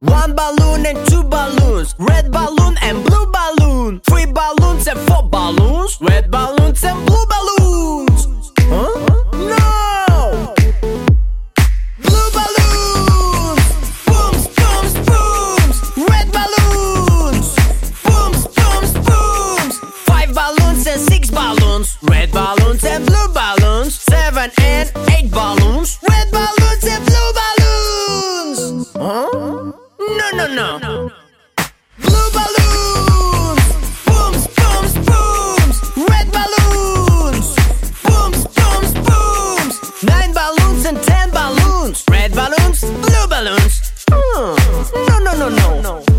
One balloon and two balloons. Red balloon and blue balloon. Three balloons and four balloons. Red balloons and blue balloons. Huh? No! Blue balloons! Booms, booms, booms! Red balloons! Booms, booms, booms! Five balloons and six balloons. Red balloons and blue balloons. Seven and eight balloons. No, no, no. Blue balloons! Booms, booms, booms! Red balloons! Booms, booms, booms! Nine balloons and ten balloons! Red balloons, blue balloons! Hmm. No, no, no, no.